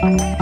Bye.